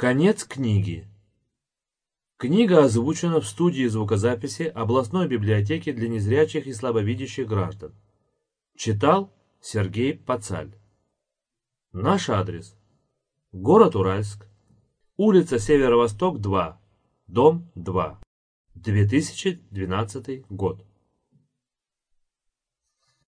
Конец книги. Книга озвучена в студии звукозаписи областной библиотеки для незрячих и слабовидящих граждан. Читал Сергей Пацаль. Наш адрес. Город Уральск. Улица Северо-Восток, 2. Дом 2. 2012 год.